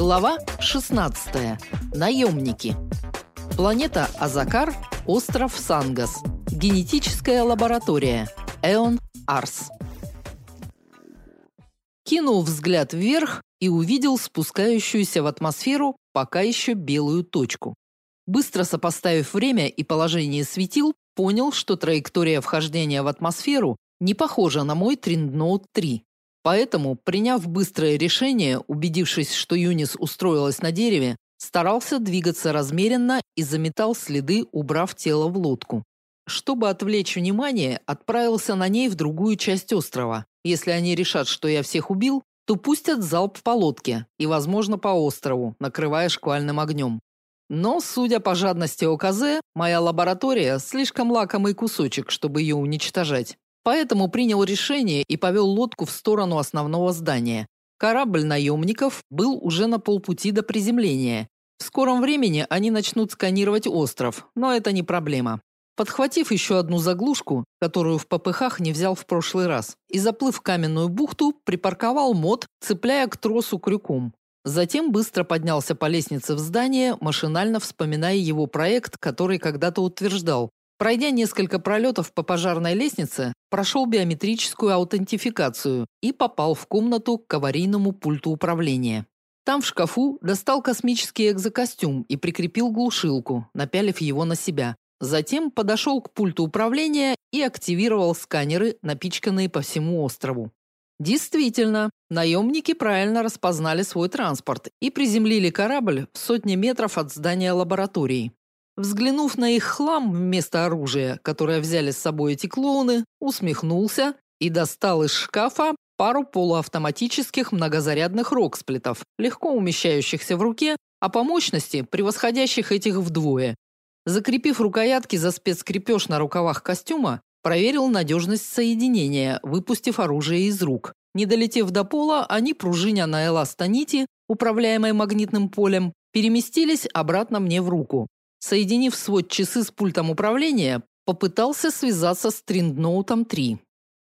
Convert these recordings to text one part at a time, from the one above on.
Глава 16. Наемники. Планета Азакар, остров Сангас. Генетическая лаборатория. Эон Арс. Кинул взгляд вверх и увидел спускающуюся в атмосферу пока еще белую точку. Быстро сопоставив время и положение светил, понял, что траектория вхождения в атмосферу не похожа на мой Триндноут 3. Поэтому, приняв быстрое решение, убедившись, что Юнис устроилась на дереве, старался двигаться размеренно и заметал следы, убрав тело в лодку. Чтобы отвлечь внимание, отправился на ней в другую часть острова. Если они решат, что я всех убил, то пустят залп по лодке и, возможно, по острову, накрывая шквальным огнем. Но, судя по жадности ОКЗ, моя лаборатория слишком лакомый кусочек, чтобы ее уничтожать. Поэтому принял решение и повел лодку в сторону основного здания. Корабль наемников был уже на полпути до приземления. В скором времени они начнут сканировать остров, но это не проблема. Подхватив еще одну заглушку, которую в попыхах не взял в прошлый раз, и заплыв в каменную бухту, припарковал мод, цепляя к тросу крюком. Затем быстро поднялся по лестнице в здание, машинально вспоминая его проект, который когда-то утверждал, Пройдя несколько пролетов по пожарной лестнице, прошел биометрическую аутентификацию и попал в комнату к аварийному пульту управления. Там в шкафу достал космический экзокостюм и прикрепил глушилку, напялив его на себя. Затем подошел к пульту управления и активировал сканеры, напичканные по всему острову. Действительно, наемники правильно распознали свой транспорт и приземлили корабль в сотни метров от здания лаборатории. Взглянув на их хлам вместо оружия, которое взяли с собой эти клоуны, усмехнулся и достал из шкафа пару полуавтоматических многозарядных роксплитов, легко умещающихся в руке, а по мощности превосходящих этих вдвое. Закрепив рукоятки за спецкрепеж на рукавах костюма, проверил надежность соединения, выпустив оружие из рук. Не долетев до пола, они, пружиня на эластонити, управляемой магнитным полем, переместились обратно мне в руку. Соединив свод часы с пультом управления, попытался связаться с Триндноутом 3.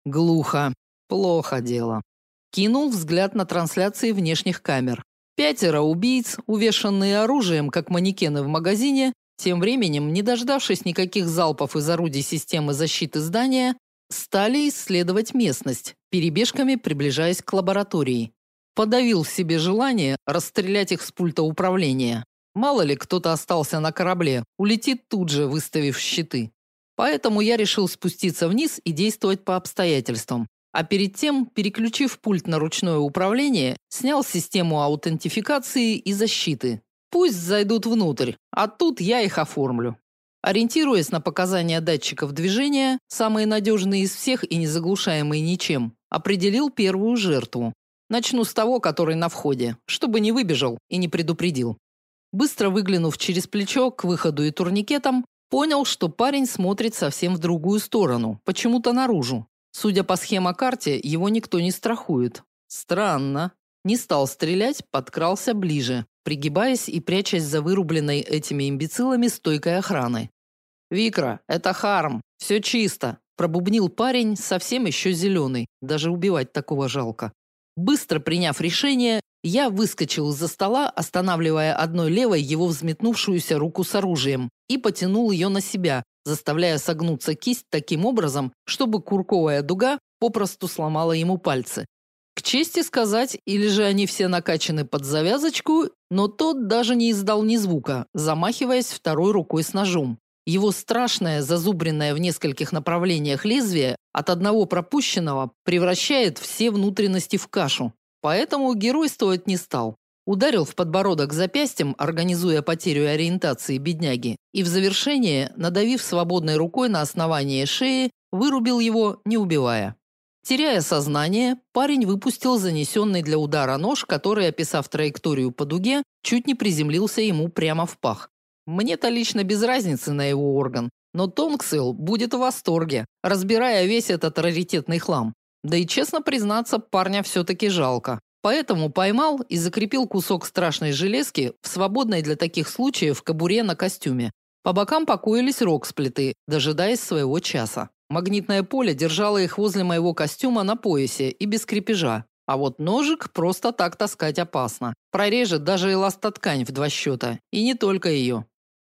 Глухо. Плохо дело. Кинул взгляд на трансляции внешних камер. Пятеро убийц, увешанные оружием, как манекены в магазине, тем временем, не дождавшись никаких залпов из орудий системы защиты здания, стали исследовать местность, перебежками приближаясь к лаборатории. Подавил в себе желание расстрелять их с пульта управления. Мало ли кто-то остался на корабле, улетит тут же, выставив щиты. Поэтому я решил спуститься вниз и действовать по обстоятельствам. А перед тем, переключив пульт на ручное управление, снял систему аутентификации и защиты. Пусть зайдут внутрь, а тут я их оформлю. Ориентируясь на показания датчиков движения, самые надежные из всех и не заглушаемые ничем, определил первую жертву. Начну с того, который на входе, чтобы не выбежал и не предупредил. Быстро выглянув через плечо к выходу и турникетам, понял, что парень смотрит совсем в другую сторону, почему-то наружу. Судя по схемокарте, его никто не страхует. Странно. Не стал стрелять, подкрался ближе, пригибаясь и прячась за вырубленной этими имбецилами стойкой охраны. «Викра, это Харм, все чисто», – пробубнил парень, совсем еще зеленый, даже убивать такого жалко. Быстро приняв решение, я выскочил из-за стола, останавливая одной левой его взметнувшуюся руку с оружием, и потянул ее на себя, заставляя согнуться кисть таким образом, чтобы курковая дуга попросту сломала ему пальцы. К чести сказать, или же они все накачаны под завязочку, но тот даже не издал ни звука, замахиваясь второй рукой с ножом. Его страшное, зазубренное в нескольких направлениях лезвие от одного пропущенного превращает все внутренности в кашу. Поэтому геройствовать не стал. Ударил в подбородок запястьем, организуя потерю ориентации бедняги, и в завершение, надавив свободной рукой на основание шеи, вырубил его, не убивая. Теряя сознание, парень выпустил занесенный для удара нож, который, описав траекторию по дуге, чуть не приземлился ему прямо в пах. Мне-то лично без разницы на его орган, но Тонксил будет в восторге, разбирая весь этот раритетный хлам. Да и честно признаться, парня все-таки жалко. Поэтому поймал и закрепил кусок страшной железки в свободной для таких случаев кобуре на костюме. По бокам покоились роксплиты, дожидаясь своего часа. Магнитное поле держало их возле моего костюма на поясе и без крепежа. А вот ножик просто так таскать опасно. Прорежет даже эластоткань в два счета. И не только ее.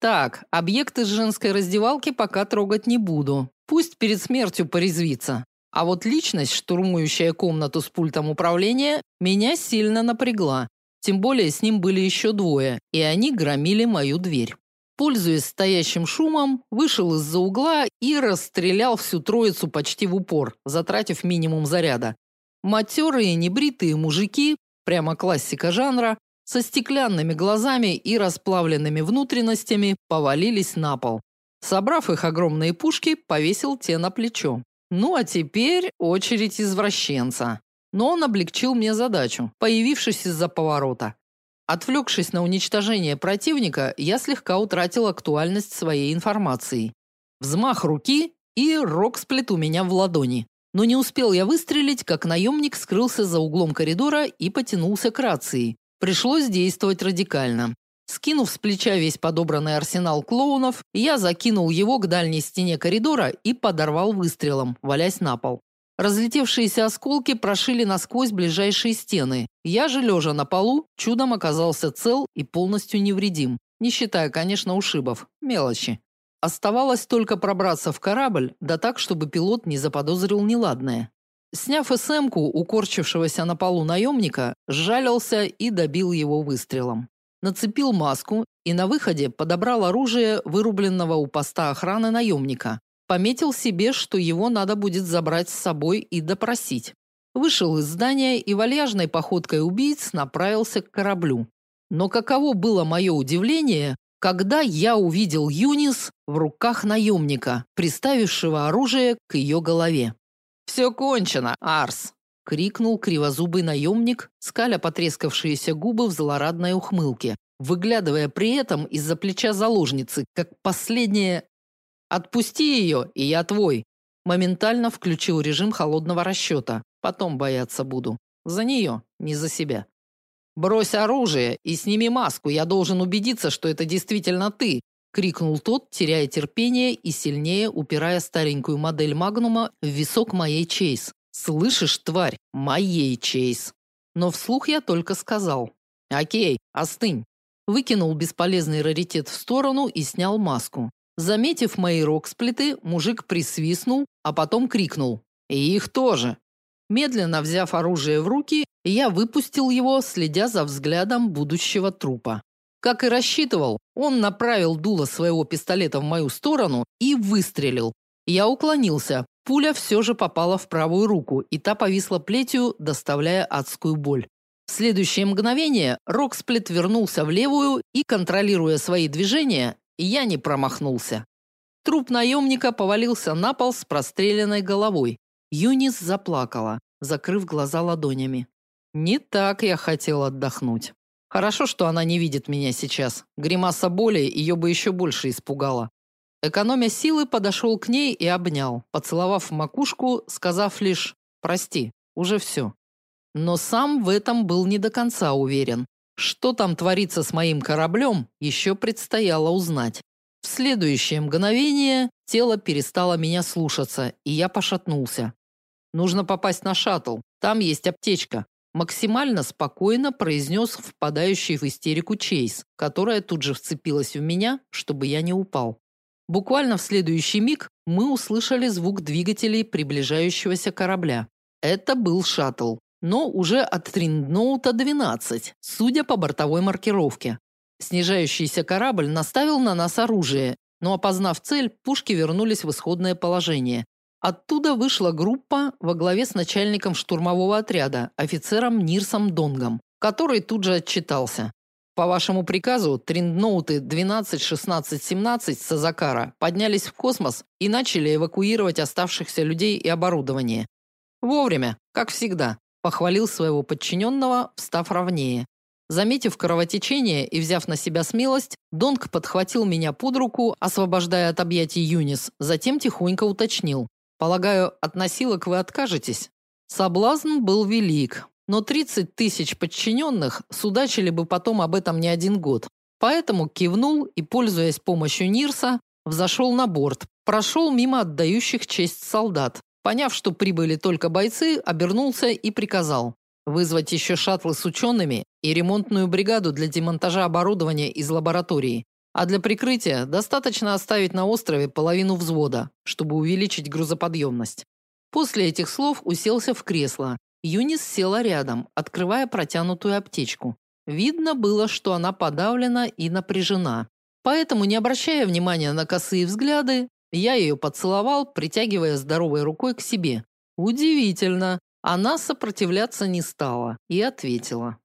Так, объекты женской раздевалки пока трогать не буду. Пусть перед смертью порезвится. А вот личность, штурмующая комнату с пультом управления, меня сильно напрягла. Тем более с ним были еще двое, и они громили мою дверь. Пользуясь стоящим шумом, вышел из-за угла и расстрелял всю троицу почти в упор, затратив минимум заряда. Матерые небритые мужики, прямо классика жанра, со стеклянными глазами и расплавленными внутренностями повалились на пол. Собрав их огромные пушки, повесил те на плечо. Ну а теперь очередь извращенца. Но он облегчил мне задачу, появившись из-за поворота. Отвлекшись на уничтожение противника, я слегка утратил актуальность своей информации. Взмах руки, и роксплит у меня в ладони. Но не успел я выстрелить, как наемник скрылся за углом коридора и потянулся к рации. Пришлось действовать радикально. Скинув с плеча весь подобранный арсенал клоунов, я закинул его к дальней стене коридора и подорвал выстрелом, валясь на пол. Разлетевшиеся осколки прошили насквозь ближайшие стены. Я же лежа на полу, чудом оказался цел и полностью невредим, не считая, конечно, ушибов. Мелочи. Оставалось только пробраться в корабль, да так, чтобы пилот не заподозрил неладное. Сняв СМ-ку укорчившегося на полу наемника, сжалился и добил его выстрелом. Нацепил маску и на выходе подобрал оружие вырубленного у поста охраны наемника. Пометил себе, что его надо будет забрать с собой и допросить. Вышел из здания и вальяжной походкой убийц направился к кораблю. Но каково было мое удивление, когда я увидел Юнис в руках наемника, приставившего оружие к ее голове. «Все кончено, Арс!» — крикнул кривозубый наемник, скаля потрескавшиеся губы в злорадной ухмылке, выглядывая при этом из-за плеча заложницы, как последняя Отпусти ее, и я твой. Моментально включил режим холодного расчета. Потом бояться буду. За нее, не за себя. Брось оружие и сними маску. Я должен убедиться, что это действительно ты, крикнул тот, теряя терпение и сильнее упирая старенькую модель Магнума в висок моей Чейз. Слышишь, тварь, моей Чейз. Но вслух я только сказал: "О'кей, остынь". Выкинул бесполезный раритет в сторону и снял маску. Заметив мои роксплиты, мужик присвистнул, а потом крикнул: "И их тоже!" Медленно взяв оружие в руки, я выпустил его, следя за взглядом будущего трупа. Как и рассчитывал, он направил дуло своего пистолета в мою сторону и выстрелил. Я уклонился. Пуля все же попала в правую руку, и та повисла плетью, доставляя адскую боль. В следующее мгновение Роксплит вернулся в левую и, контролируя свои движения, я не промахнулся. Труп наемника повалился на пол с простреленной головой. Юнис заплакала, закрыв глаза ладонями. Не так я хотел отдохнуть. Хорошо, что она не видит меня сейчас. Гримаса боли ее бы еще больше испугала. Экономя силы, подошел к ней и обнял, поцеловав в макушку, сказав лишь: "Прости, уже все». Но сам в этом был не до конца уверен. Что там творится с моим кораблем, еще предстояло узнать. В следующее мгновение тело перестало меня слушаться, и я пошатнулся. Нужно попасть на шаттл. Там есть аптечка, максимально спокойно произнес впадающий в истерику Чейз, которая тут же вцепилась в меня, чтобы я не упал. Буквально в следующий миг мы услышали звук двигателей приближающегося корабля. Это был шаттл но уже от Триндноута 12, судя по бортовой маркировке. Снижающийся корабль наставил на нас оружие, но опознав цель, пушки вернулись в исходное положение. Оттуда вышла группа во главе с начальником штурмового отряда, офицером Нирсом Донгом, который тут же отчитался. По вашему приказу, триндноуты 12, 16, 17 с Азакара поднялись в космос и начали эвакуировать оставшихся людей и оборудование. Вовремя, как всегда похвалил своего подчиненного, встав ровнее. Заметив кровотечение и взяв на себя смелость, Донг подхватил меня под руку, освобождая от объятий Юнис, затем тихонько уточнил: "Полагаю, от носилок вы откажетесь?" Соблазн был велик, но 30 тысяч подчиненных судачили бы потом об этом не один год. Поэтому кивнул и, пользуясь помощью Нирса, взошел на борт, прошел мимо отдающих честь солдат, Поняв, что прибыли только бойцы, обернулся и приказал: вызвать еще шаттлы с учеными и ремонтную бригаду для демонтажа оборудования из лаборатории. А для прикрытия достаточно оставить на острове половину взвода, чтобы увеличить грузоподъемность. После этих слов уселся в кресло. Юнис села рядом, открывая протянутую аптечку. Видно было, что она подавлена и напряжена. Поэтому, не обращая внимания на косые взгляды, я ее поцеловал, притягивая здоровой рукой к себе. Удивительно, она сопротивляться не стала и ответила.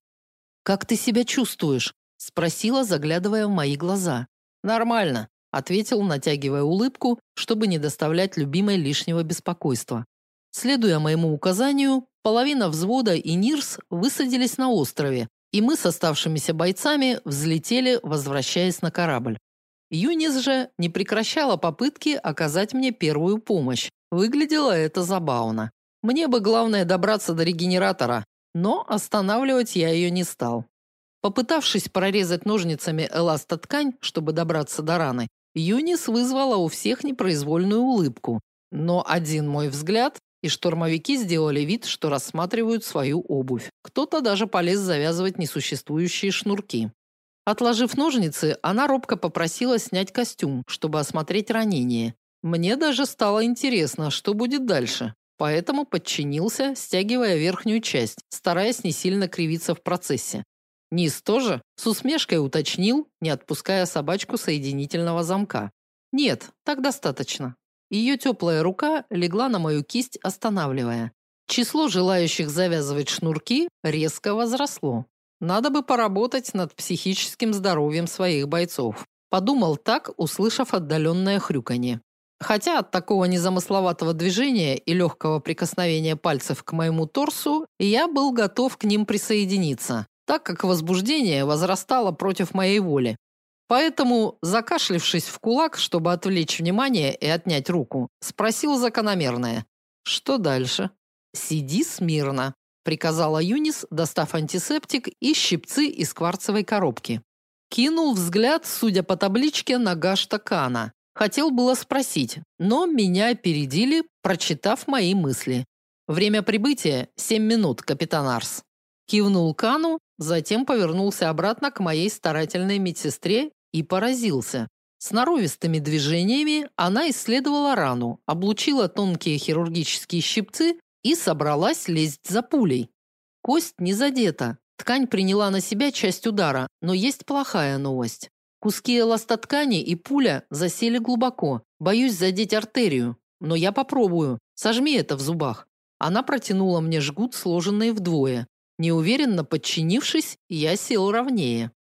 «Как ты себя чувствуешь?» – спросила, заглядывая в мои глаза. «Нормально», – ответил, натягивая улыбку, чтобы не доставлять любимой лишнего беспокойства. Следуя моему указанию, половина взвода и Нирс высадились на острове, и мы с оставшимися бойцами взлетели, возвращаясь на корабль. Юнис же не прекращала попытки оказать мне первую помощь. Выглядело это забавно. Мне бы главное добраться до регенератора, но останавливать я ее не стал. Попытавшись прорезать ножницами эластоткань, чтобы добраться до раны, Юнис вызвала у всех непроизвольную улыбку. Но один мой взгляд, и штурмовики сделали вид, что рассматривают свою обувь. Кто-то даже полез завязывать несуществующие шнурки. Отложив ножницы, она робко попросила снять костюм, чтобы осмотреть ранение. Мне даже стало интересно, что будет дальше. Поэтому подчинился, стягивая верхнюю часть, стараясь не сильно кривиться в процессе. Низ тоже с усмешкой уточнил, не отпуская собачку соединительного замка. Нет, так достаточно. Ее теплая рука легла на мою кисть, останавливая. Число желающих завязывать шнурки резко возросло. Надо бы поработать над психическим здоровьем своих бойцов. Подумал так, услышав отдаленное хрюканье. Хотя от такого незамысловатого движения и легкого прикосновения пальцев к моему торсу я был готов к ним присоединиться, так как возбуждение возрастало против моей воли. Поэтому, закашлившись в кулак, чтобы отвлечь внимание и отнять руку, спросил закономерное: "Что дальше?" "Сиди смирно", приказала Юнис, достав антисептик и щипцы из кварцевой коробки. Кинул взгляд, судя по табличке, на Гаштакана. Хотел было спросить, но меня опередили, прочитав мои мысли. Время прибытия семь минут, капитан Арс. Кивнул Кану, затем повернулся обратно к моей старательной медсестре и поразился. Сноровистыми движениями она исследовала рану, облучила тонкие хирургические щипцы и собралась лезть за пулей. Кость не задета. Ткань приняла на себя часть удара, но есть плохая новость. Куски эластоткани и пуля засели глубоко. Боюсь задеть артерию, но я попробую. Сожми это в зубах. Она протянула мне жгут, сложенный вдвое. Неуверенно подчинившись, я сел ровнее.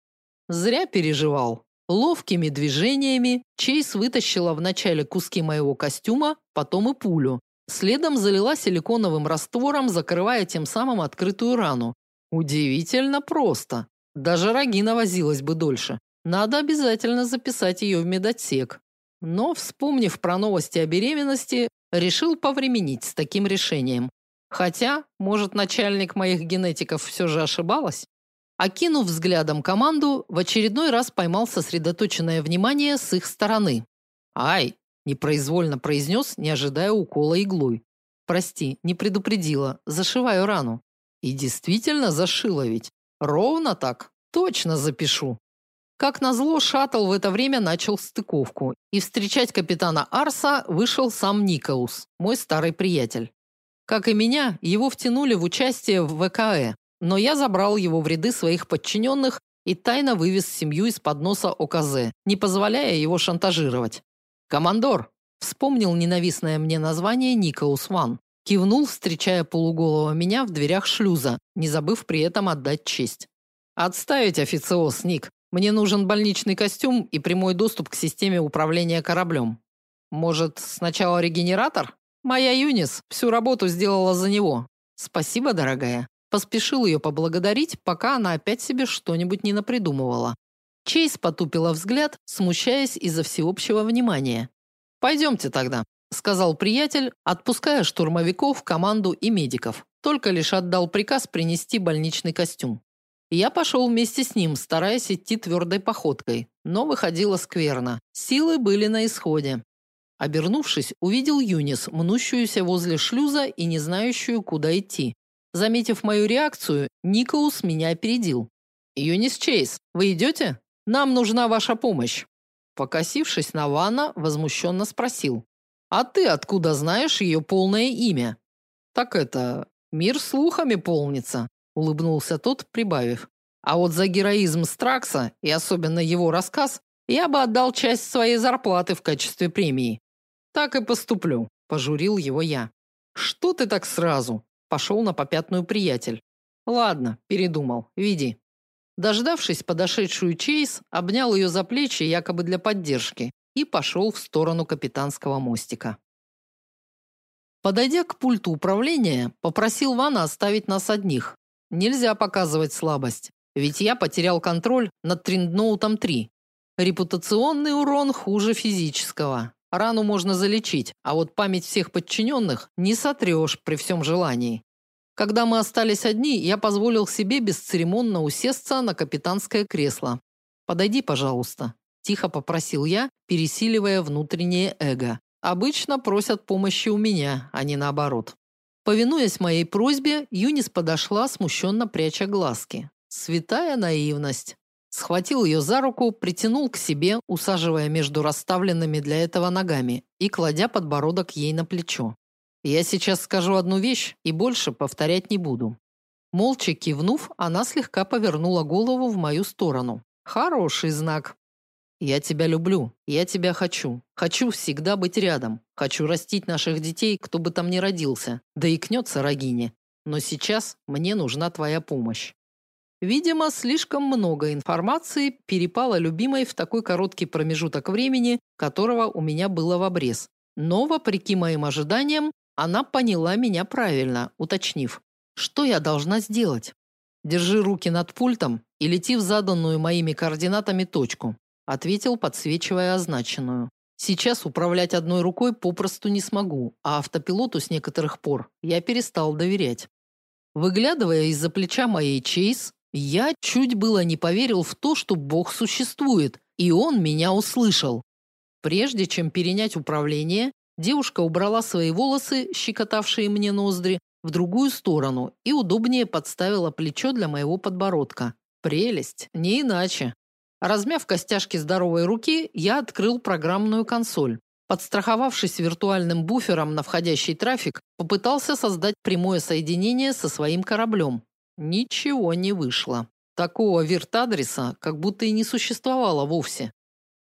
Зря переживал. Ловкими движениями Чейз вытащила вначале куски моего костюма, потом и пулю. Следом залила силиконовым раствором, закрывая тем самым открытую рану. Удивительно просто. Даже Рагина возилась бы дольше. Надо обязательно записать ее в медотсек. Но, вспомнив про новости о беременности, решил повременить с таким решением. Хотя, может, начальник моих генетиков все же ошибалась? Окинув взглядом команду, в очередной раз поймал сосредоточенное внимание с их стороны. «Ай, непроизвольно произнес, не ожидая укола иглой. Прости, не предупредила. Зашиваю рану. И действительно зашила ведь. Ровно так. Точно запишу. Как назло, шаттл в это время начал стыковку, и встречать капитана Арса вышел сам Никаус, мой старый приятель. Как и меня, его втянули в участие в ВКЭ, но я забрал его в ряды своих подчиненных и тайно вывез семью из-под носа ОКЗ, не позволяя его шантажировать. «Командор!» – вспомнил ненавистное мне название Николас Ван. Кивнул, встречая полуголого меня в дверях шлюза, не забыв при этом отдать честь. «Отставить, официоз, Ник. Мне нужен больничный костюм и прямой доступ к системе управления кораблем. Может, сначала регенератор? Моя Юнис всю работу сделала за него. Спасибо, дорогая». Поспешил ее поблагодарить, пока она опять себе что-нибудь не напридумывала. Чейз потупила взгляд, смущаясь из-за всеобщего внимания. «Пойдемте тогда», – сказал приятель, отпуская штурмовиков, команду и медиков. Только лишь отдал приказ принести больничный костюм. Я пошел вместе с ним, стараясь идти твердой походкой, но выходило скверно. Силы были на исходе. Обернувшись, увидел Юнис, мнущуюся возле шлюза и не знающую, куда идти. Заметив мою реакцию, Никоус меня опередил. «Юнис Чейз, вы идете? Нам нужна ваша помощь». Покосившись на Вана, возмущенно спросил. «А ты откуда знаешь ее полное имя?» «Так это... Мир слухами полнится», — улыбнулся тот, прибавив. «А вот за героизм Стракса, и особенно его рассказ, я бы отдал часть своей зарплаты в качестве премии». «Так и поступлю», – пожурил его я. «Что ты так сразу?» Пошел на попятную приятель. Ладно, передумал. Веди. Дождавшись подошедшую Чейз, обнял ее за плечи якобы для поддержки и пошел в сторону капитанского мостика. Подойдя к пульту управления, попросил Вана оставить нас одних. Нельзя показывать слабость, ведь я потерял контроль над Триндноутом 3. Репутационный урон хуже физического. Рану можно залечить, а вот память всех подчиненных не сотрешь при всем желании. Когда мы остались одни, я позволил себе бесцеремонно усесться на капитанское кресло. «Подойди, пожалуйста», – тихо попросил я, пересиливая внутреннее эго. Обычно просят помощи у меня, а не наоборот. Повинуясь моей просьбе, Юнис подошла, смущенно пряча глазки. Святая наивность. Схватил ее за руку, притянул к себе, усаживая между расставленными для этого ногами и кладя подбородок ей на плечо. Я сейчас скажу одну вещь и больше повторять не буду. Молча кивнув, она слегка повернула голову в мою сторону. Хороший знак. Я тебя люблю, я тебя хочу. Хочу всегда быть рядом. Хочу растить наших детей, кто бы там ни родился. Да и кнется Рогине. Но сейчас мне нужна твоя помощь. Видимо, слишком много информации перепало любимой в такой короткий промежуток времени, которого у меня было в обрез. Но, вопреки моим ожиданиям, она поняла меня правильно, уточнив, что я должна сделать. Держи руки над пультом и лети в заданную моими координатами точку, ответил, подсвечивая означенную. Сейчас управлять одной рукой попросту не смогу, а автопилоту с некоторых пор я перестал доверять. Выглядывая из-за плеча моей Чейз, я чуть было не поверил в то, что Бог существует, и он меня услышал. Прежде чем перенять управление, девушка убрала свои волосы, щекотавшие мне ноздри, в другую сторону и удобнее подставила плечо для моего подбородка. Прелесть, не иначе. Размяв костяшки здоровой руки, я открыл программную консоль. Подстраховавшись виртуальным буфером на входящий трафик, попытался создать прямое соединение со своим кораблем. Ничего не вышло. Такого вирт-адреса как будто и не существовало вовсе.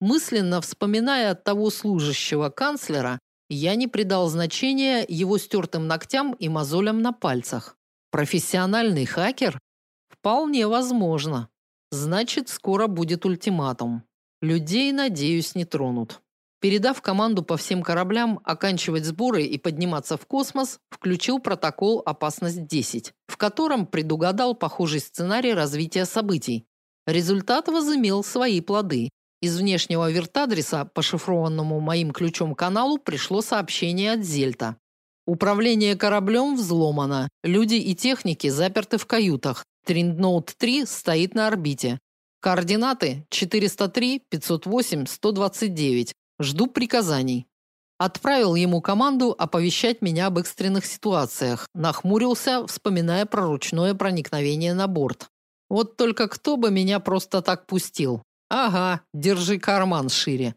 Мысленно вспоминая от того служащего канцлера, я не придал значения его стертым ногтям и мозолям на пальцах. Профессиональный хакер? Вполне возможно. Значит, скоро будет ультиматум. Людей, надеюсь, не тронут. Передав команду по всем кораблям оканчивать сборы и подниматься в космос, включил протокол «Опасность 10», в котором предугадал похожий сценарий развития событий. Результат возымел свои плоды. Из внешнего вертадреса, по шифрованному моим ключом каналу, пришло сообщение от Зельта. Управление кораблем взломано. Люди и техники заперты в каютах. Триндноут 3 стоит на орбите. Координаты 403 508 129. Жду приказаний. Отправил ему команду оповещать меня об экстренных ситуациях. Нахмурился, вспоминая про ручное проникновение на борт. Вот только кто бы меня просто так пустил? Ага, держи карман шире.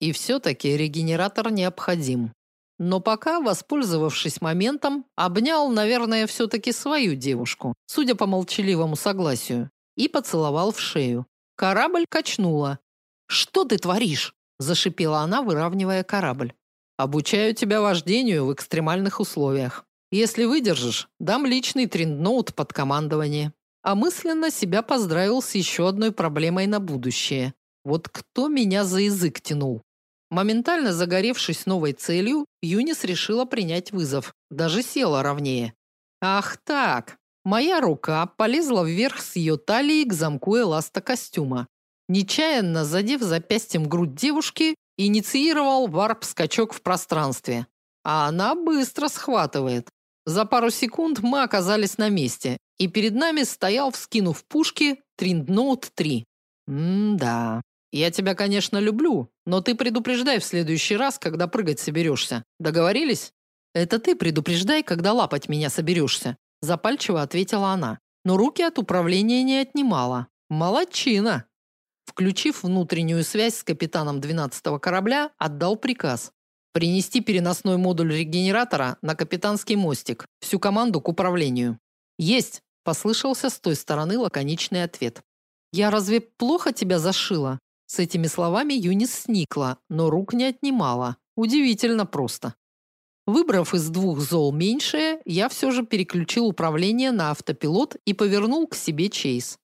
И все таки регенератор необходим. Но пока, воспользовавшись моментом, обнял, наверное, все таки свою девушку, судя по молчаливому согласию, и поцеловал в шею. Корабль качнуло. Что ты творишь? Зашипела она, выравнивая корабль. Обучаю тебя вождению в экстремальных условиях. Если выдержишь, дам личный трендноут под командование. А мысленно себя поздравил с еще одной проблемой на будущее. Вот кто меня за язык тянул? Моментально загоревшись новой целью, Юнис решила принять вызов. Даже села ровнее. Ах так. Моя рука полезла вверх с ее талии к замку эласта костюма. Нечаянно задев запястьем грудь девушки, инициировал варп-скачок в пространстве. А она быстро схватывает. За пару секунд мы оказались на месте, и перед нами стоял, вскинув пушки, Триндноут 3. М-да. Я тебя, конечно, люблю, но ты предупреждай в следующий раз, когда прыгать соберешься. Договорились? Это ты предупреждай, когда лапать меня соберешься. запальчиво ответила она. Но руки от управления не отнимала. Молодчина. Включив внутреннюю связь с капитаном 12-го корабля, отдал приказ принести переносной модуль регенератора на капитанский мостик. Всю команду к управлению. Есть, послышался с той стороны лаконичный ответ. Я разве плохо тебя зашила? С этими словами Юнис сникла, но рук не отнимала. Удивительно просто. Выбрав из двух зол меньшее, я все же переключил управление на автопилот и повернул к себе Чейз.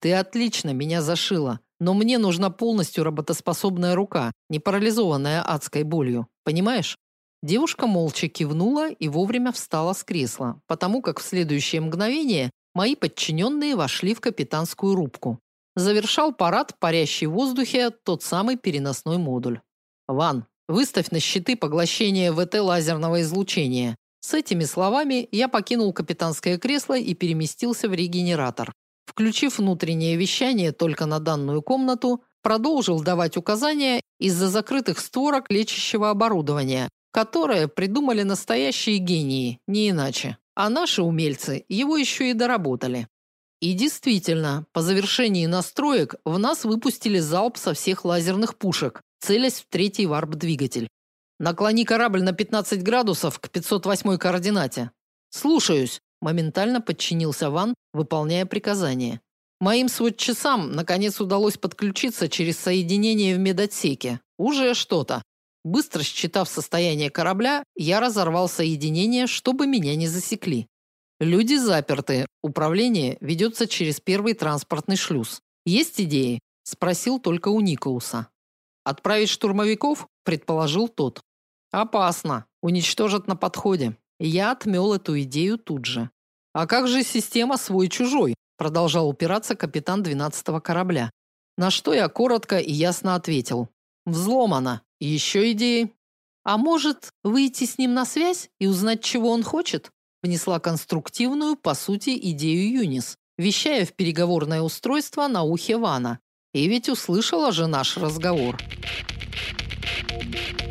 Ты отлично меня зашила, но мне нужна полностью работоспособная рука, не парализованная адской болью. Понимаешь? Девушка молча кивнула и вовремя встала с кресла, потому как в следующее мгновение мои подчиненные вошли в капитанскую рубку. Завершал парад парящий в воздухе тот самый переносной модуль. Ван, выставь на щиты поглощение ВТ лазерного излучения. С этими словами я покинул капитанское кресло и переместился в регенератор. Включив внутреннее вещание только на данную комнату, продолжил давать указания из-за закрытых створок лечащего оборудования, которое придумали настоящие гении, не иначе. А наши умельцы его еще и доработали. И действительно, по завершении настроек в нас выпустили залп со всех лазерных пушек, целясь в третий варп-двигатель. Наклони корабль на 15 градусов к 508 координате. Слушаюсь, моментально подчинился Ван, выполняя приказание. Моим свод-часам наконец удалось подключиться через соединение в медотсеке. Уже что-то. Быстро считав состояние корабля, я разорвал соединение, чтобы меня не засекли. Люди заперты. Управление ведется через первый транспортный шлюз. Есть идеи? спросил только у Николуса. Отправить штурмовиков, предположил тот. Опасно. Уничтожат на подходе. Я отмел эту идею тут же. А как же система свой-чужой? продолжал упираться капитан 12-го корабля. На что я коротко и ясно ответил: взломано. Еще идеи? А может, выйти с ним на связь и узнать, чего он хочет? Внесла конструктивную, по сути, идею Юнис, вещая в переговорное устройство на ухе Вана. И ведь услышала же наш разговор. Thank you.